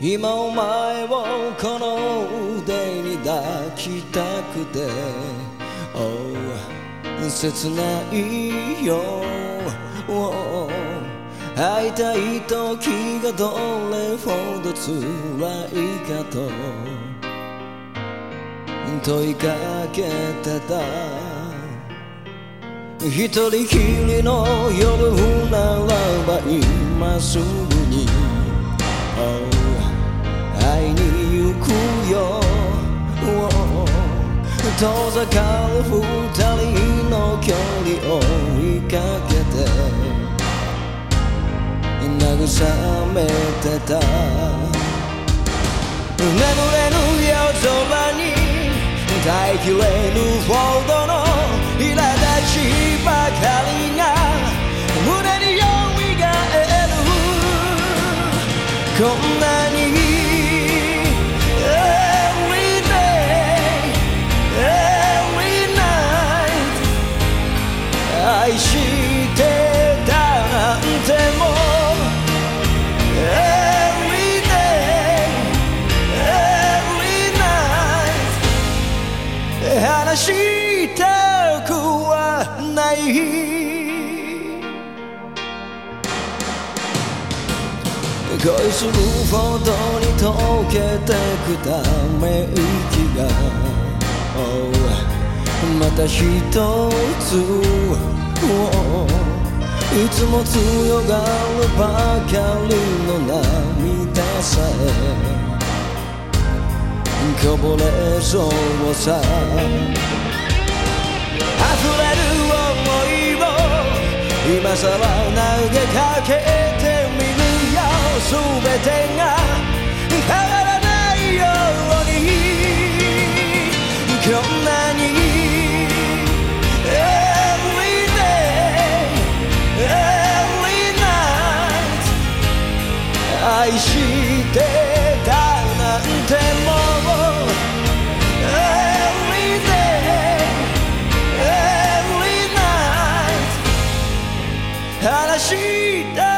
今お前をこの腕に抱きたくて、oh、切ないよ、oh、会いたい時がどれほど辛いかと。問いかけてた。一人きりの夜ならば今すぐに、oh 遠ざかる二人の距離を追いかけて。慰めてた。眠れぬ夜空に耐えきれぬほどの苛立ちばかりが胸によみがえる。こんなにしてたなんても Every day Every night 話したくはない。恋するほどに溶けてくため息が、oh また一つ。いつも強がるばかりの涙さえこぼれそうさ溢れる想いを今さら投げかけてみるよ全てが変わら愛してたなんてもう Every day Every night 話した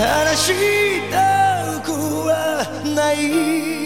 話したくはない。